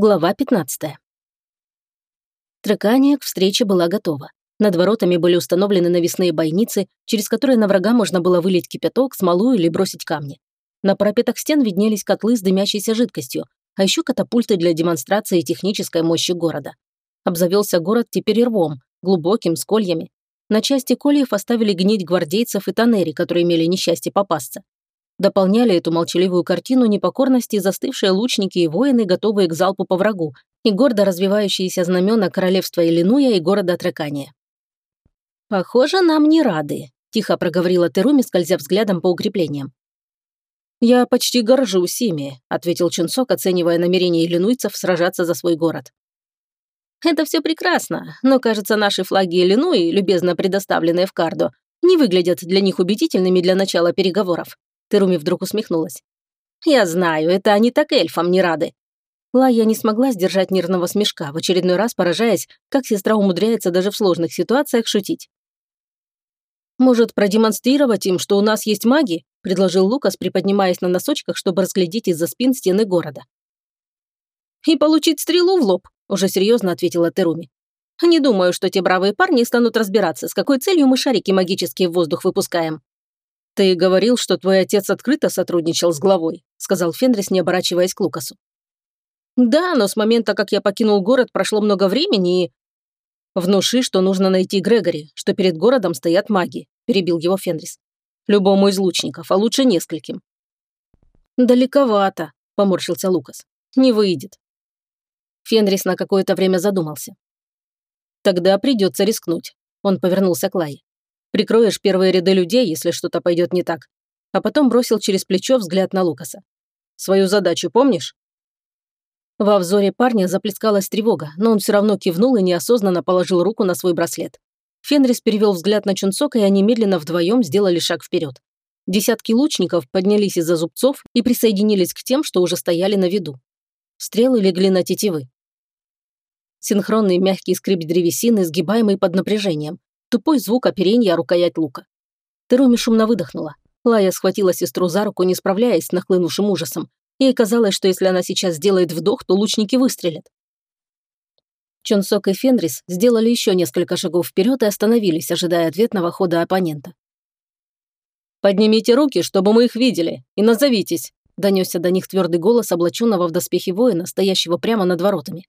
Глава 15. Трекания к встрече была готова. Над воротами были установлены навесные бойницы, через которые на врага можно было вылить кипяток, смолу или бросить камни. На парапетах стен виднелись котлы с дымящейся жидкостью, а еще катапульты для демонстрации технической мощи города. Обзавелся город теперь рвом, глубоким, с кольями. На части кольев оставили гнить гвардейцев и тоннери, которые имели несчастье попасться. Дополняли эту молчаливую картину непокорности застывшие лучники и воины, готовые к залпу по врагу, и гордо развивающиеся знамена королевства Иллинуя и города Трекания. «Похоже, нам не рады», – тихо проговорила Теруми, скользя взглядом по укреплениям. «Я почти горжусь ими», – ответил Чунсок, оценивая намерение иллинуйцев сражаться за свой город. «Это все прекрасно, но, кажется, наши флаги Иллинуи, любезно предоставленные в Кардо, не выглядят для них убедительными для начала переговоров. Теруми вдруг усмехнулась. «Я знаю, это они так эльфам не рады». Лая не смогла сдержать нервного смешка, в очередной раз поражаясь, как сестра умудряется даже в сложных ситуациях шутить. «Может, продемонстрировать им, что у нас есть маги?» – предложил Лукас, приподнимаясь на носочках, чтобы разглядеть из-за спин стены города. «И получить стрелу в лоб», – уже серьезно ответила Теруми. «Не думаю, что те бравые парни станут разбираться, с какой целью мы шарики магические в воздух выпускаем». «Ты говорил, что твой отец открыто сотрудничал с главой», сказал Фенрис, не оборачиваясь к Лукасу. «Да, но с момента, как я покинул город, прошло много времени и...» «Внуши, что нужно найти Грегори, что перед городом стоят маги», перебил его Фенрис. «Любому из лучников, а лучше нескольким». «Далековато», поморщился Лукас. «Не выйдет». Фенрис на какое-то время задумался. «Тогда придется рискнуть», он повернулся к Лае. Прикроешь первые ряды людей, если что-то пойдет не так. А потом бросил через плечо взгляд на Лукаса. Свою задачу помнишь? Во взоре парня заплескалась тревога, но он все равно кивнул и неосознанно положил руку на свой браслет. Фенрис перевел взгляд на Чунцока, и они медленно вдвоем сделали шаг вперед. Десятки лучников поднялись из-за зубцов и присоединились к тем, что уже стояли на виду. Стрелы легли на тетивы. Синхронный мягкий скрип древесины, сгибаемый под напряжением. Тупой звук оперенья рукоять лука. Теруми шумно выдохнула. Лая схватила сестру за руку, не справляясь с нахлынувшим ужасом. Ей казалось, что если она сейчас сделает вдох, то лучники выстрелят. Чонсок и Фенрис сделали еще несколько шагов вперед и остановились, ожидая ответного хода оппонента. «Поднимите руки, чтобы мы их видели, и назовитесь», донесся до них твердый голос облаченного в доспехи воина, стоящего прямо над воротами.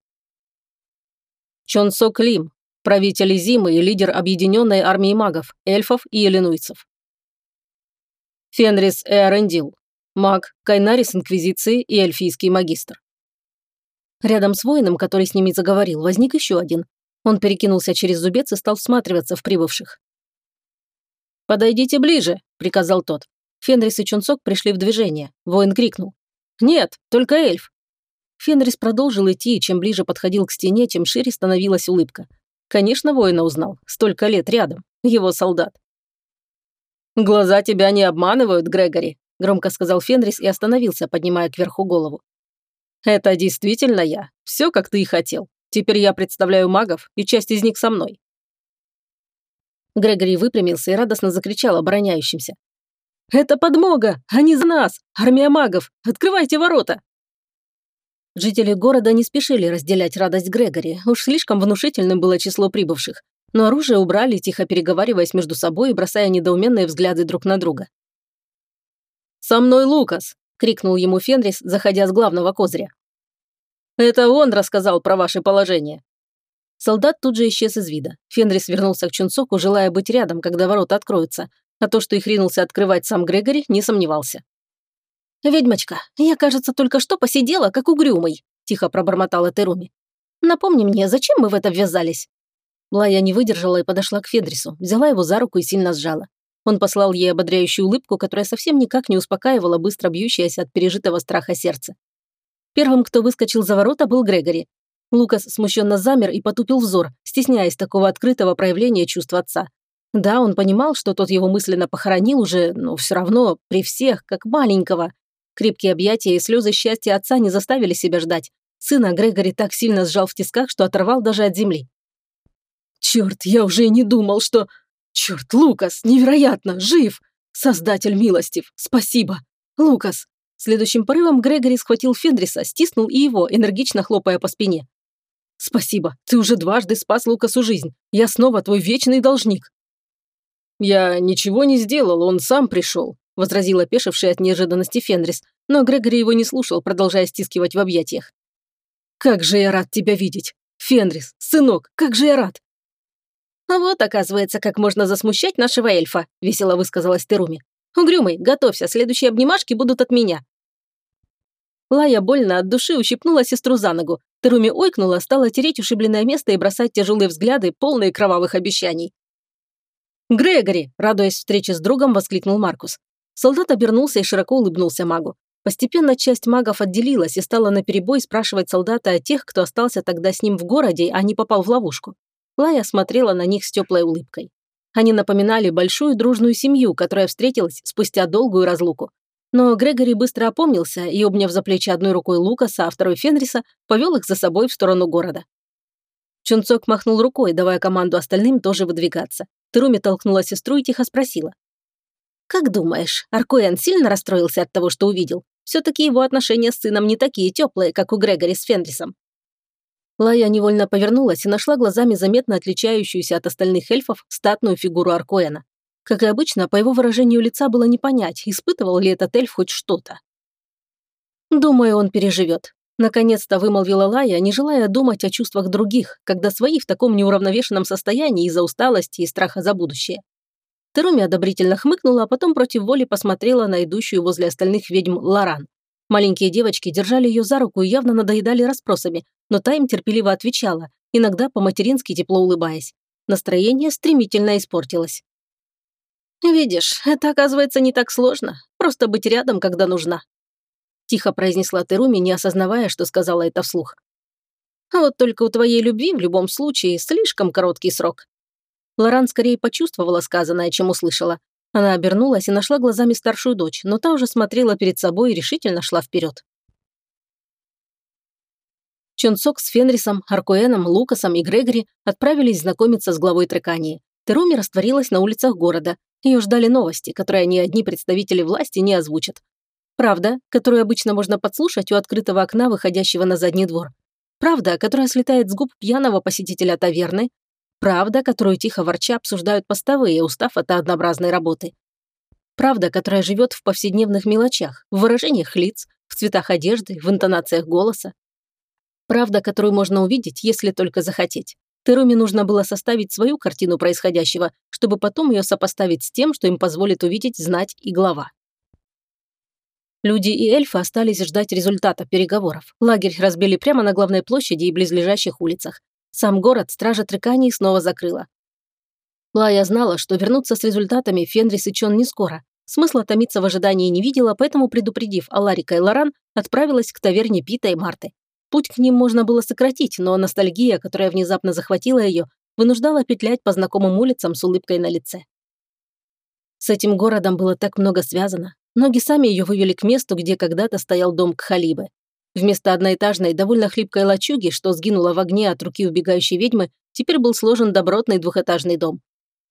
Чонсок Лим, правитель Зимы и лидер объединенной армии магов, эльфов и иллинуйцев. Фенрис Эарендил, маг, Кайнарис Инквизиции и эльфийский магистр. Рядом с воином, который с ними заговорил, возник еще один. Он перекинулся через зубец и стал всматриваться в прибывших. «Подойдите ближе», — приказал тот. Фенрис и Чунцок пришли в движение. Воин крикнул. «Нет, только эльф». Фенрис продолжил идти, и чем ближе подходил к стене, тем шире становилась улыбка. Конечно, воина узнал. Столько лет рядом. Его солдат. «Глаза тебя не обманывают, Грегори», – громко сказал Фенрис и остановился, поднимая кверху голову. «Это действительно я. Все, как ты и хотел. Теперь я представляю магов, и часть из них со мной». Грегори выпрямился и радостно закричал обороняющимся. «Это подмога! Они за нас! Армия магов! Открывайте ворота!» Жители города не спешили разделять радость Грегори, уж слишком внушительным было число прибывших. Но оружие убрали, тихо переговариваясь между собой и бросая недоуменные взгляды друг на друга. «Со мной Лукас!» – крикнул ему Фенрис, заходя с главного козыря. «Это он рассказал про ваше положение». Солдат тут же исчез из вида. Фенрис вернулся к Чунцоку, желая быть рядом, когда ворота откроются, а то, что их ринулся открывать сам Грегори, не сомневался. «Ведьмочка, я, кажется, только что посидела, как угрюмый», – тихо пробормотала Теруми. «Напомни мне, зачем мы в это ввязались?» Лая не выдержала и подошла к Федрису, взяла его за руку и сильно сжала. Он послал ей ободряющую улыбку, которая совсем никак не успокаивала быстро бьющееся от пережитого страха сердце. Первым, кто выскочил за ворота, был Грегори. Лукас смущенно замер и потупил взор, стесняясь такого открытого проявления чувств отца. Да, он понимал, что тот его мысленно похоронил уже, но все равно, при всех, как маленького. Крепкие объятия и слезы счастья отца не заставили себя ждать. Сына Грегори так сильно сжал в тисках, что оторвал даже от земли. «Черт, я уже и не думал, что... Черт, Лукас, невероятно, жив! Создатель милостив, спасибо! Лукас!» Следующим порывом Грегори схватил Фендриса, стиснул и его, энергично хлопая по спине. «Спасибо, ты уже дважды спас Лукасу жизнь. Я снова твой вечный должник». «Я ничего не сделал, он сам пришел», – возразил опешивший от неожиданности Фенрис, но Грегори его не слушал, продолжая стискивать в объятиях. «Как же я рад тебя видеть! Фенрис, сынок, как же я рад!» «А вот, оказывается, как можно засмущать нашего эльфа», – весело высказалась Теруми. «Угрюмый, готовься, следующие обнимашки будут от меня». Лая больно от души ущипнула сестру за ногу. Теруми ойкнула, стала тереть ушибленное место и бросать тяжелые взгляды, полные кровавых обещаний. «Грегори!» – радуясь встрече с другом, воскликнул Маркус. Солдат обернулся и широко улыбнулся магу. Постепенно часть магов отделилась и стала наперебой спрашивать солдата о тех, кто остался тогда с ним в городе, а не попал в ловушку. Лая смотрела на них с теплой улыбкой. Они напоминали большую дружную семью, которая встретилась спустя долгую разлуку. Но Грегори быстро опомнился и, обняв за плечи одной рукой Лукаса, а второй Фенриса, повел их за собой в сторону города. Чунцок махнул рукой, давая команду остальным тоже выдвигаться. Труми толкнула сестру и тихо спросила. «Как думаешь, Аркуэн сильно расстроился от того, что увидел? Все-таки его отношения с сыном не такие теплые, как у Грегори с Фенрисом». Лая невольно повернулась и нашла глазами заметно отличающуюся от остальных эльфов статную фигуру Аркуэна. Как и обычно, по его выражению лица было не понять, испытывал ли этот эльф хоть что-то. «Думаю, он переживет», – наконец-то вымолвила Лая, не желая думать о чувствах других, когда свои в таком неуравновешенном состоянии из-за усталости и страха за будущее. Теруми одобрительно хмыкнула, а потом против воли посмотрела на идущую возле остальных ведьм Лоран. Маленькие девочки держали ее за руку и явно надоедали расспросами, но та им терпеливо отвечала, иногда по-матерински тепло улыбаясь. Настроение стремительно испортилось. «Видишь, это оказывается не так сложно. Просто быть рядом, когда нужна», тихо произнесла Теруми, не осознавая, что сказала это вслух. «А вот только у твоей любви в любом случае слишком короткий срок. Лоран скорее почувствовала сказанное, чем услышала. Она обернулась и нашла глазами старшую дочь, но та уже смотрела перед собой и решительно шла вперед. Чонсок с Фенрисом, Аркуэном, Лукасом и Грегори отправились знакомиться с главой Трекании. Теруми растворилась на улицах города. Ее ждали новости, которые ни одни представители власти не озвучат. Правда, которую обычно можно подслушать у открытого окна, выходящего на задний двор. Правда, которая слетает с губ пьяного посетителя таверны, Правда, которую тихо ворча обсуждают постовые, устав от однообразной работы. Правда, которая живет в повседневных мелочах, в выражениях лиц, в цветах одежды, в интонациях голоса. Правда, которую можно увидеть, если только захотеть. Теруме нужно было составить свою картину происходящего, чтобы потом ее сопоставить с тем, что им позволит увидеть, знать и глава. Люди и эльфы остались ждать результата переговоров. Лагерь разбили прямо на главной площади и близлежащих улицах. Сам город стража Трекании снова закрыла. Лая знала, что вернуться с результатами Фенрис и Чон не скоро. Смысла томиться в ожидании не видела, поэтому, предупредив Аларика и Лоран, отправилась к таверне Пита и Марты. Путь к ним можно было сократить, но ностальгия, которая внезапно захватила ее, вынуждала петлять по знакомым улицам с улыбкой на лице. С этим городом было так много связано. Ноги сами ее вывели к месту, где когда-то стоял дом Кхалибы. Вместо одноэтажной, довольно хлипкой лачуги, что сгинула в огне от руки убегающей ведьмы, теперь был сложен добротный двухэтажный дом.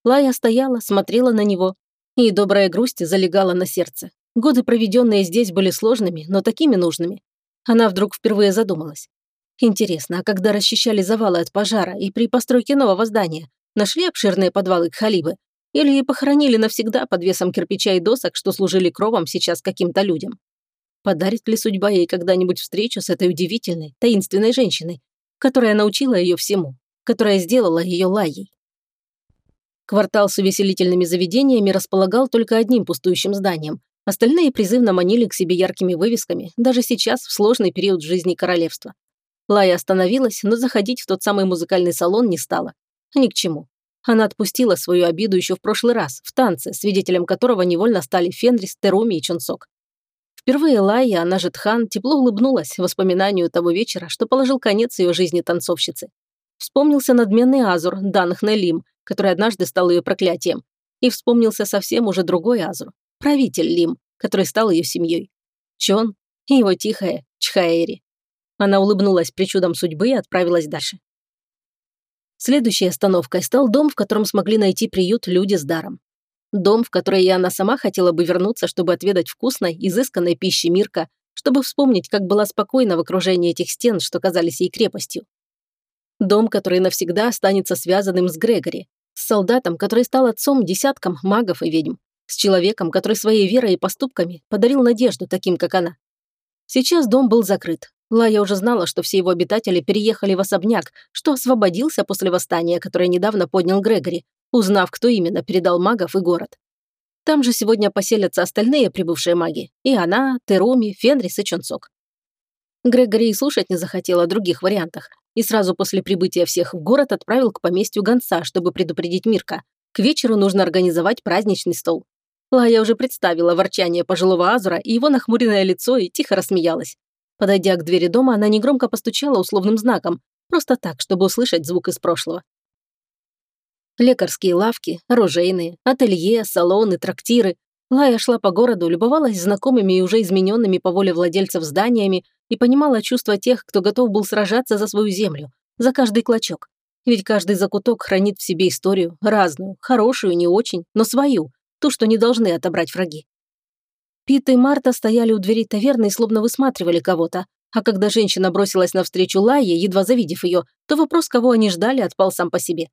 Лая стояла, смотрела на него, и добрая грусть залегала на сердце. Годы, проведенные здесь, были сложными, но такими нужными. Она вдруг впервые задумалась. Интересно, а когда расчищали завалы от пожара и при постройке нового здания, нашли обширные подвалы Кхалибы? Или похоронили навсегда под весом кирпича и досок, что служили кровом сейчас каким-то людям? Подарит ли судьба ей когда-нибудь встречу с этой удивительной, таинственной женщиной, которая научила ее всему, которая сделала ее лаей? Квартал с увеселительными заведениями располагал только одним пустующим зданием. Остальные призывно манили к себе яркими вывесками, даже сейчас, в сложный период жизни королевства. Лая остановилась, но заходить в тот самый музыкальный салон не стала. Ни к чему. Она отпустила свою обиду еще в прошлый раз, в танце, свидетелем которого невольно стали Фенрис, Теруми и Чунсок. Впервые Лайя, она же Тхан, тепло улыбнулась воспоминанию того вечера, что положил конец ее жизни танцовщицы. Вспомнился надменный Азур, данных Нелим, который однажды стал ее проклятием. И вспомнился совсем уже другой Азур, правитель Лим, который стал ее семьей. Чон и его тихая Чхаэри. Она улыбнулась причудом судьбы и отправилась дальше. Следующей остановкой стал дом, в котором смогли найти приют люди с даром. Дом, в который и она сама хотела бы вернуться, чтобы отведать вкусной, изысканной пищи Мирка, чтобы вспомнить, как была спокойна в окружении этих стен, что казались ей крепостью. Дом, который навсегда останется связанным с Грегори, с солдатом, который стал отцом десяткам магов и ведьм, с человеком, который своей верой и поступками подарил надежду таким, как она. Сейчас дом был закрыт. Лая уже знала, что все его обитатели переехали в особняк, что освободился после восстания, которое недавно поднял Грегори, узнав, кто именно передал магов и город. Там же сегодня поселятся остальные прибывшие маги. И она, Теруми, Фенрис и Чонсок. Грегори и слушать не захотел о других вариантах, и сразу после прибытия всех в город отправил к поместью гонца, чтобы предупредить Мирка. К вечеру нужно организовать праздничный стол. Лая уже представила ворчание пожилого Азура и его нахмуренное лицо и тихо рассмеялась. Подойдя к двери дома, она негромко постучала условным знаком, просто так, чтобы услышать звук из прошлого. Лекарские лавки, оружейные, ателье, салоны, трактиры. Лая шла по городу, любовалась знакомыми и уже измененными по воле владельцев зданиями и понимала чувства тех, кто готов был сражаться за свою землю, за каждый клочок. Ведь каждый закуток хранит в себе историю, разную, хорошую, не очень, но свою, ту, что не должны отобрать враги. Пит и Марта стояли у двери таверны и словно высматривали кого-то, а когда женщина бросилась навстречу Лайе, едва завидев ее, то вопрос, кого они ждали, отпал сам по себе.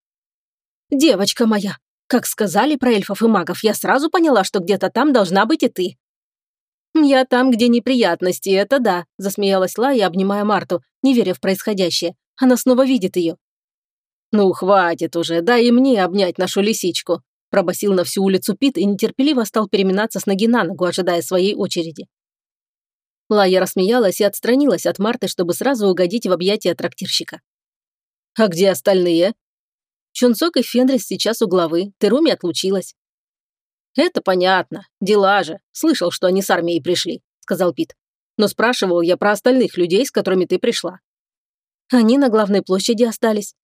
«Девочка моя, как сказали про эльфов и магов, я сразу поняла, что где-то там должна быть и ты». «Я там, где неприятности, это да», – засмеялась Лая, обнимая Марту, не веря в происходящее. Она снова видит ее. «Ну, хватит уже, дай и мне обнять нашу лисичку», – пробасил на всю улицу Пит и нетерпеливо стал переминаться с ноги на ногу, ожидая своей очереди. Лая рассмеялась и отстранилась от Марты, чтобы сразу угодить в объятия трактирщика. «А где остальные?» Чунцок и Фенрис сейчас у главы, Теруми отлучилась. «Это понятно. Дела же. Слышал, что они с армией пришли», — сказал Пит. «Но спрашивал я про остальных людей, с которыми ты пришла». «Они на главной площади остались».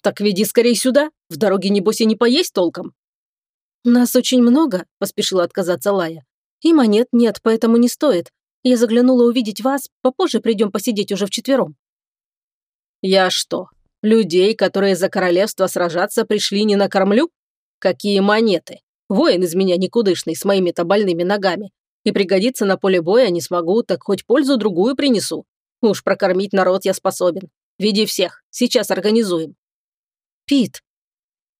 «Так веди скорее сюда. В дороге, небось, и не поесть толком». «Нас очень много», — поспешила отказаться Лая. «И монет нет, поэтому не стоит. Я заглянула увидеть вас, попозже придем посидеть уже вчетвером». «Я что, Людей, которые за королевство сражаться пришли, не накормлю? Какие монеты? Воин из меня никудышный, с моими-то больными ногами. И пригодиться на поле боя не смогу, так хоть пользу другую принесу. Уж прокормить народ я способен. Веди всех, сейчас организуем. Пит.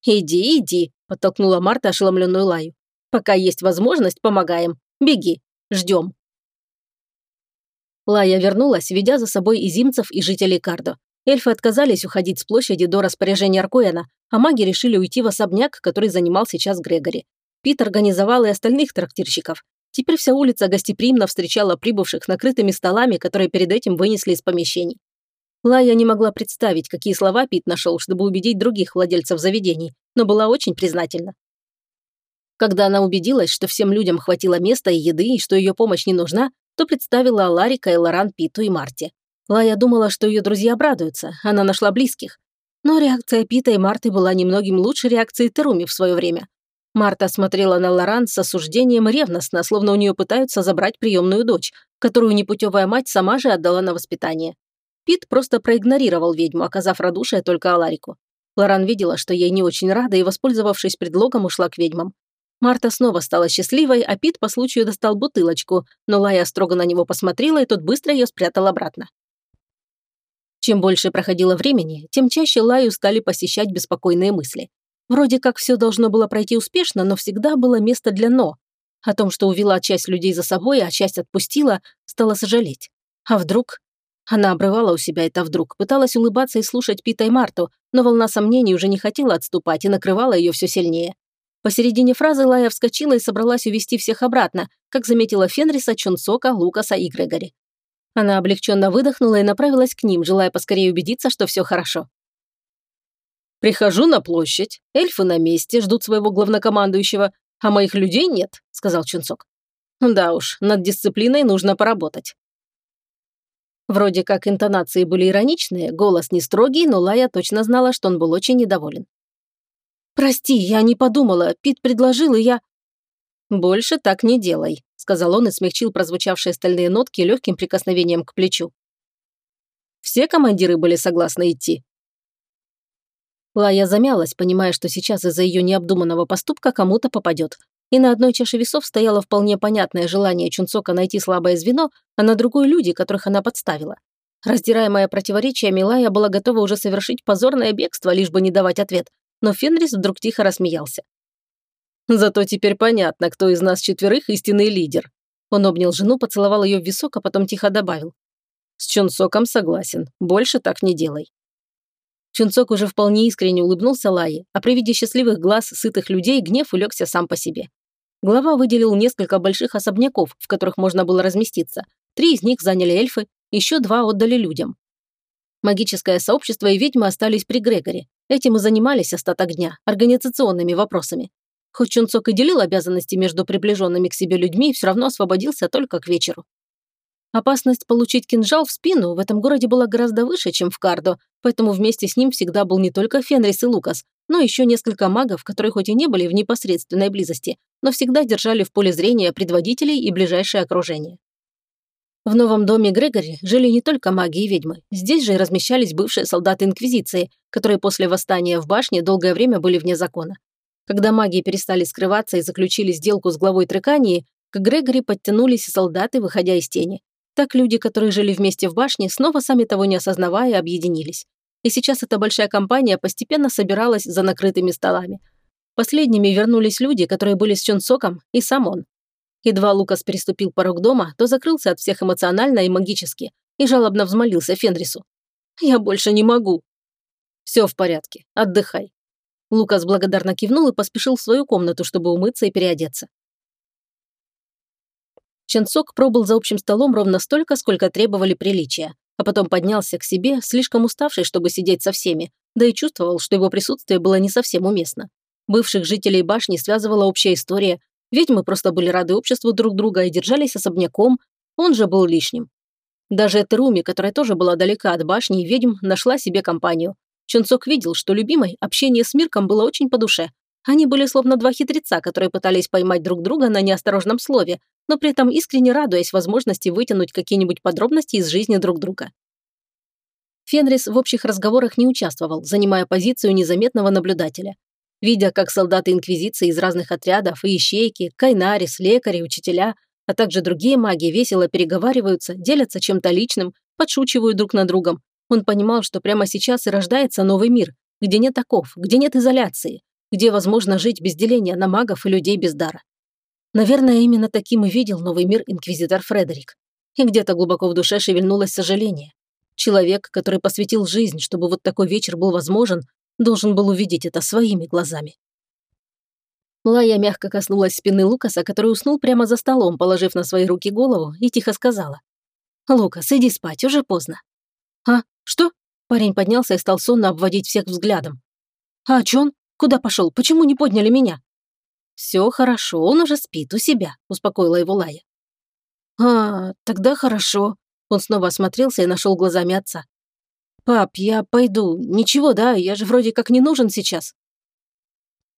Иди, иди, подтолкнула Марта ошеломленную Лаю. Пока есть возможность, помогаем. Беги, ждем. Лая вернулась, ведя за собой и зимцев, и жителей Кардо. Эльфы отказались уходить с площади до распоряжения Аркоэна, а маги решили уйти в особняк, который занимал сейчас Грегори. Пит организовал и остальных трактирщиков. Теперь вся улица гостеприимно встречала прибывших накрытыми столами, которые перед этим вынесли из помещений. Лая не могла представить, какие слова Пит нашел, чтобы убедить других владельцев заведений, но была очень признательна. Когда она убедилась, что всем людям хватило места и еды, и что ее помощь не нужна, то представила Ларика и Лоран Питу и Марте. Лая думала, что ее друзья обрадуются, она нашла близких. Но реакция Пита и Марты была немногим лучше реакции Теруми в свое время. Марта смотрела на Лоран с осуждением ревностно, словно у нее пытаются забрать приемную дочь, которую непутевая мать сама же отдала на воспитание. Пит просто проигнорировал ведьму, оказав радушие только Аларику. Лоран видела, что ей не очень рада, и, воспользовавшись предлогом, ушла к ведьмам. Марта снова стала счастливой, а Пит по случаю достал бутылочку, но Лая строго на него посмотрела, и тот быстро ее спрятал обратно. Чем больше проходило времени, тем чаще Лаю стали посещать беспокойные мысли. Вроде как все должно было пройти успешно, но всегда было место для «но». О том, что увела часть людей за собой, а часть отпустила, стала сожалеть. А вдруг? Она обрывала у себя это вдруг, пыталась улыбаться и слушать Пита и Марту, но волна сомнений уже не хотела отступать и накрывала ее все сильнее. Посередине фразы Лая вскочила и собралась увести всех обратно, как заметила Фенриса, Чунцока, Лукаса и Грегори. Она облегченно выдохнула и направилась к ним, желая поскорее убедиться, что все хорошо. «Прихожу на площадь, эльфы на месте, ждут своего главнокомандующего, а моих людей нет», — сказал Чунцок. «Да уж, над дисциплиной нужно поработать». Вроде как интонации были ироничные, голос не строгий, но Лая точно знала, что он был очень недоволен. «Прости, я не подумала, Пит предложил, и я...» «Больше так не делай», – сказал он и смягчил прозвучавшие стальные нотки легким прикосновением к плечу. «Все командиры были согласны идти?» Лая замялась, понимая, что сейчас из-за ее необдуманного поступка кому-то попадет. И на одной чаше весов стояло вполне понятное желание Чунцока найти слабое звено, а на другой – люди, которых она подставила. Раздираемая противоречиями, Лая была готова уже совершить позорное бегство, лишь бы не давать ответ, но Фенрис вдруг тихо рассмеялся. «Зато теперь понятно, кто из нас четверых истинный лидер». Он обнял жену, поцеловал ее в висок, а потом тихо добавил. «С Чунцоком согласен, больше так не делай». Чунцок уже вполне искренне улыбнулся Лае, а при виде счастливых глаз сытых людей гнев улегся сам по себе. Глава выделил несколько больших особняков, в которых можно было разместиться. Три из них заняли эльфы, еще два отдали людям. Магическое сообщество и ведьмы остались при Грегоре. Этим и занимались остаток дня, организационными вопросами. Хоть Чунцок и делил обязанности между приближенными к себе людьми, все равно освободился только к вечеру. Опасность получить кинжал в спину в этом городе была гораздо выше, чем в Кардо, поэтому вместе с ним всегда был не только Фенрис и Лукас, но еще несколько магов, которые хоть и не были в непосредственной близости, но всегда держали в поле зрения предводителей и ближайшее окружение. В новом доме Грегори жили не только маги и ведьмы. Здесь же и размещались бывшие солдаты Инквизиции, которые после восстания в башне долгое время были вне закона. Когда маги перестали скрываться и заключили сделку с главой Трекании, к Грегори подтянулись солдаты, выходя из тени. Так люди, которые жили вместе в башне, снова сами того не осознавая, объединились. И сейчас эта большая компания постепенно собиралась за накрытыми столами. Последними вернулись люди, которые были с Чунсоком, и сам он. Едва Лукас переступил порог дома, то закрылся от всех эмоционально и магически, и жалобно взмолился Фенрису. «Я больше не могу». «Все в порядке, отдыхай». Лукас благодарно кивнул и поспешил в свою комнату, чтобы умыться и переодеться. Ченцок пробыл за общим столом ровно столько, сколько требовали приличия, а потом поднялся к себе, слишком уставший, чтобы сидеть со всеми, да и чувствовал, что его присутствие было не совсем уместно. Бывших жителей башни связывала общая история, ведьмы просто были рады обществу друг друга и держались особняком, он же был лишним. Даже Этеруми, которая тоже была далека от башни и ведьм, нашла себе компанию. Чунцок видел, что любимой общение с Мирком было очень по душе. Они были словно два хитреца, которые пытались поймать друг друга на неосторожном слове, но при этом искренне радуясь возможности вытянуть какие-нибудь подробности из жизни друг друга. Фенрис в общих разговорах не участвовал, занимая позицию незаметного наблюдателя. Видя, как солдаты Инквизиции из разных отрядов и ищейки, кайнарис, лекари, учителя, а также другие маги весело переговариваются, делятся чем-то личным, подшучивают друг над другом, он понимал, что прямо сейчас и рождается новый мир, где нет оков, где нет изоляции, где возможно жить без деления на магов и людей без дара. Наверное, именно таким и видел новый мир инквизитор Фредерик. И где-то глубоко в душе шевельнулось сожаление. Человек, который посвятил жизнь, чтобы вот такой вечер был возможен, должен был увидеть это своими глазами. Лая мягко коснулась спины Лукаса, который уснул прямо за столом, положив на свои руки голову, и тихо сказала. «Лукас, иди спать, уже поздно». «А, что?» Парень поднялся и стал сонно обводить всех взглядом. «А Чон? Куда пошел? Почему не подняли меня?» «Все хорошо, он уже спит у себя», – успокоила его Лая. «А, тогда хорошо». Он снова осмотрелся и нашел глазами отца. «Пап, я пойду. Ничего, да, я же вроде как не нужен сейчас».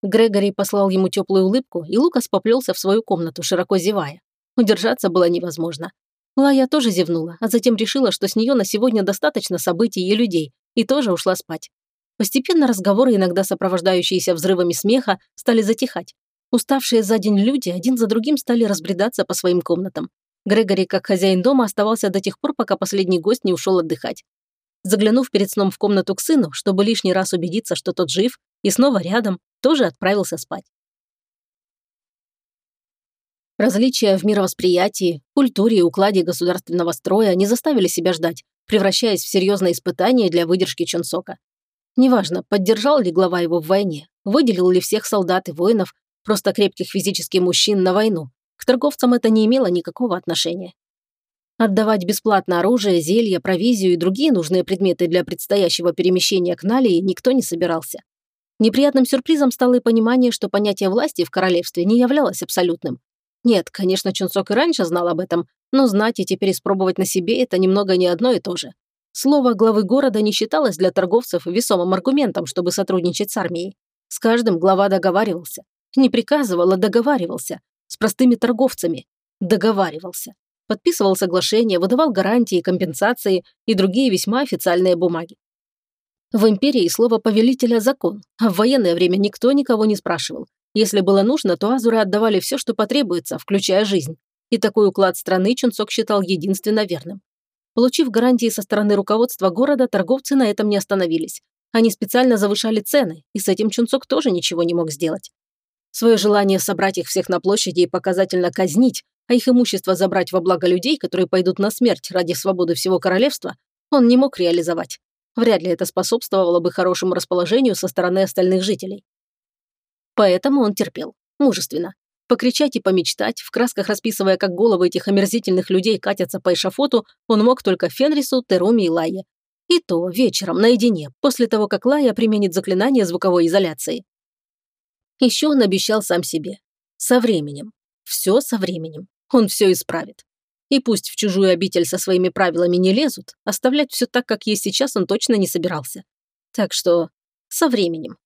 Грегори послал ему теплую улыбку, и Лукас поплелся в свою комнату, широко зевая. Удержаться было невозможно. Лая тоже зевнула, а затем решила, что с нее на сегодня достаточно событий и людей, и тоже ушла спать. Постепенно разговоры, иногда сопровождающиеся взрывами смеха, стали затихать. Уставшие за день люди один за другим стали разбредаться по своим комнатам. Грегори, как хозяин дома, оставался до тех пор, пока последний гость не ушел отдыхать. Заглянув перед сном в комнату к сыну, чтобы лишний раз убедиться, что тот жив, и снова рядом, тоже отправился спать. Различия в мировосприятии, культуре и укладе государственного строя не заставили себя ждать, превращаясь в серьезное испытание для выдержки Чонсока. Неважно, поддержал ли глава его в войне, выделил ли всех солдат и воинов, просто крепких физически мужчин на войну. К торговцам это не имело никакого отношения. Отдавать бесплатно оружие, зелья, провизию и другие нужные предметы для предстоящего перемещения к Налии никто не собирался. Неприятным сюрпризом стало и понимание, что понятие власти в королевстве не являлось абсолютным. Нет, конечно, Чунцок и раньше знал об этом, но знать и теперь испробовать на себе – это немного не одно и то же. Слово главы города не считалось для торговцев весомым аргументом, чтобы сотрудничать с армией. С каждым глава договаривался. Не приказывал, а договаривался. С простыми торговцами. Договаривался. Подписывал соглашения, выдавал гарантии, компенсации и другие весьма официальные бумаги. В империи слово повелителя – закон, а в военное время никто никого не спрашивал. Если было нужно, то азуры отдавали все, что потребуется, включая жизнь. И такой уклад страны Чунцок считал единственно верным. Получив гарантии со стороны руководства города, торговцы на этом не остановились. Они специально завышали цены, и с этим Чунцок тоже ничего не мог сделать. Свое желание собрать их всех на площади и показательно казнить, а их имущество забрать во благо людей, которые пойдут на смерть ради свободы всего королевства, он не мог реализовать. Вряд ли это способствовало бы хорошему расположению со стороны остальных жителей. Поэтому он терпел, мужественно, Покричать и помечтать, в красках расписывая, как головы этих омерзительных людей катятся по эшафоту, он мог только Фенрису, Теруми и Лайе. И то вечером, наедине, после того, как Лая применит заклинание звуковой изоляции. Еще он обещал сам себе. Со временем. Все со временем. Он все исправит. И пусть в чужую обитель со своими правилами не лезут, оставлять все так, как есть сейчас, он точно не собирался. Так что со временем.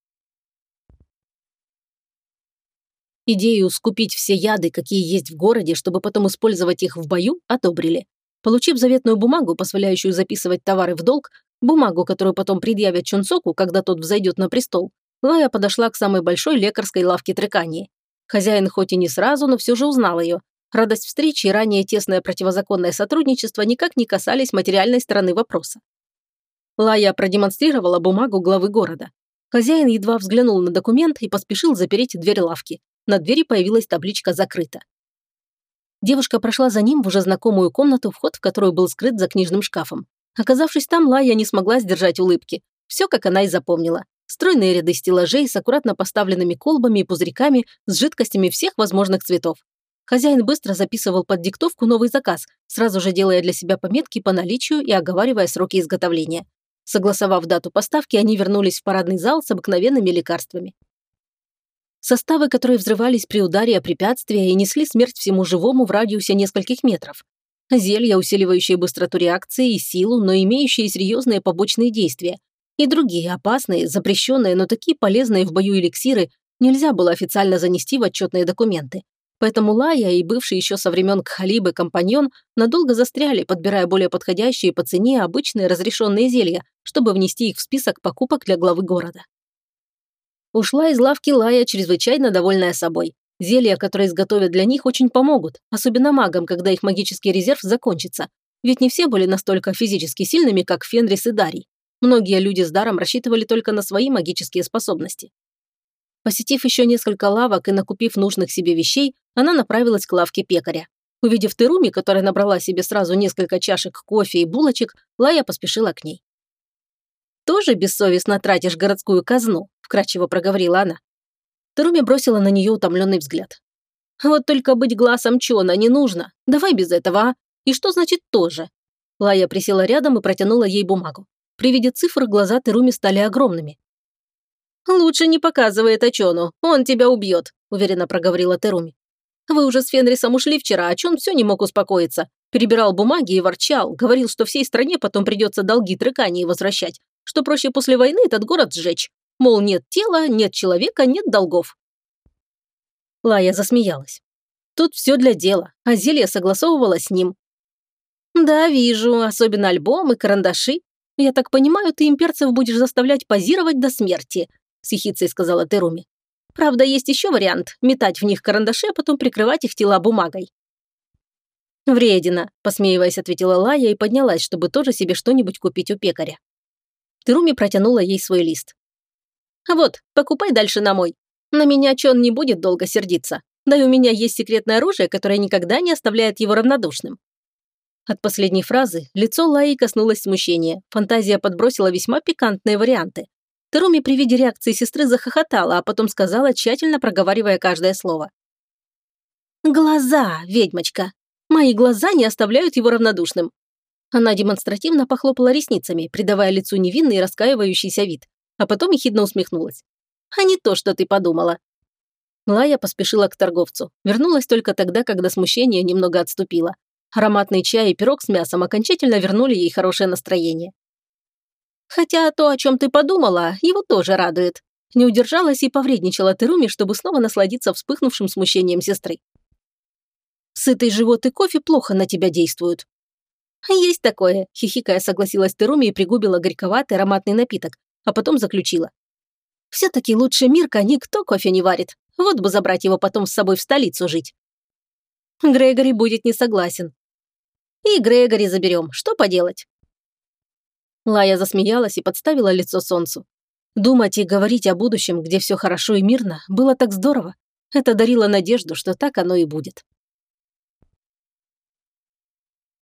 Идею скупить все яды, какие есть в городе, чтобы потом использовать их в бою, одобрили. Получив заветную бумагу, позволяющую записывать товары в долг, бумагу, которую потом предъявят Чунцоку, когда тот взойдет на престол, Лая подошла к самой большой лекарской лавке Трекании. Хозяин хоть и не сразу, но все же узнал ее. Радость встречи и ранее тесное противозаконное сотрудничество никак не касались материальной стороны вопроса. Лая продемонстрировала бумагу главы города. Хозяин едва взглянул на документ и поспешил запереть дверь лавки. На двери появилась табличка «Закрыто». Девушка прошла за ним в уже знакомую комнату, вход в которую был скрыт за книжным шкафом. Оказавшись там, Лая не смогла сдержать улыбки. Все, как она и запомнила. Стройные ряды стеллажей с аккуратно поставленными колбами и пузырьками с жидкостями всех возможных цветов. Хозяин быстро записывал под диктовку новый заказ, сразу же делая для себя пометки по наличию и оговаривая сроки изготовления. Согласовав дату поставки, они вернулись в парадный зал с обыкновенными лекарствами. Составы, которые взрывались при ударе о препятствие и несли смерть всему живому в радиусе нескольких метров. Зелья, усиливающие быстроту реакции и силу, но имеющие серьезные побочные действия. И другие опасные, запрещенные, но такие полезные в бою эликсиры нельзя было официально занести в отчетные документы. Поэтому Лая и бывший еще со времен Кхалибы компаньон надолго застряли, подбирая более подходящие по цене обычные разрешенные зелья, чтобы внести их в список покупок для главы города. Ушла из лавки Лая, чрезвычайно довольная собой. Зелья, которые изготовят для них, очень помогут, особенно магам, когда их магический резерв закончится. Ведь не все были настолько физически сильными, как Фенрис и Дарий. Многие люди с даром рассчитывали только на свои магические способности. Посетив еще несколько лавок и накупив нужных себе вещей, она направилась к лавке пекаря. Увидев Теруми, которая набрала себе сразу несколько чашек кофе и булочек, Лая поспешила к ней. «Тоже бессовестно тратишь городскую казну?» Вкрадчиво проговорила она. Таруми бросила на нее утомленный взгляд. «Вот только быть глазом Чона не нужно. Давай без этого, а? И что значит «тоже»?» Лая присела рядом и протянула ей бумагу. При виде цифр глаза Теруми стали огромными. «Лучше не показывай это Чону, он тебя убьет», уверенно проговорила Теруми. «Вы уже с Фенрисом ушли вчера, а Чон все не мог успокоиться. Перебирал бумаги и ворчал, говорил, что всей стране потом придется долги Трекании возвращать, что проще после войны этот город сжечь. Мол, нет тела, нет человека, нет долгов. Лая засмеялась. Тут все для дела, а зелье согласовывала с ним. Да, вижу, особенно альбомы, карандаши. Я так понимаю, ты имперцев будешь заставлять позировать до смерти, с ехицей сказала Теруми. Правда, есть еще вариант – метать в них карандаши, а потом прикрывать их тела бумагой. «Вредина», – посмеиваясь, ответила Лая и поднялась, чтобы тоже себе что-нибудь купить у пекаря. Теруми протянула ей свой лист. Вот, покупай дальше на мой. На меня Чон не будет долго сердиться. Да и у меня есть секретное оружие, которое никогда не оставляет его равнодушным». От последней фразы лицо Лаи коснулось смущения. Фантазия подбросила весьма пикантные варианты. Теруми при виде реакции сестры захохотала, а потом сказала, тщательно проговаривая каждое слово. «Глаза, ведьмочка! Мои глаза не оставляют его равнодушным!» Она демонстративно похлопала ресницами, придавая лицу невинный и раскаивающийся вид а потом ехидно усмехнулась. «А не то, что ты подумала». Лая поспешила к торговцу. Вернулась только тогда, когда смущение немного отступило. Ароматный чай и пирог с мясом окончательно вернули ей хорошее настроение. «Хотя то, о чем ты подумала, его тоже радует». Не удержалась и повредничала Теруми, чтобы снова насладиться вспыхнувшим смущением сестры. «Сытый живот и кофе плохо на тебя действуют». «Есть такое», – хихикая согласилась Теруми и пригубила горьковатый ароматный напиток, а потом заключила. «Все-таки лучше Мирка никто кофе не варит. Вот бы забрать его потом с собой в столицу жить». Грегори будет не согласен. «И Грегори заберем, что поделать?» Лая засмеялась и подставила лицо солнцу. Думать и говорить о будущем, где все хорошо и мирно, было так здорово. Это дарило надежду, что так оно и будет.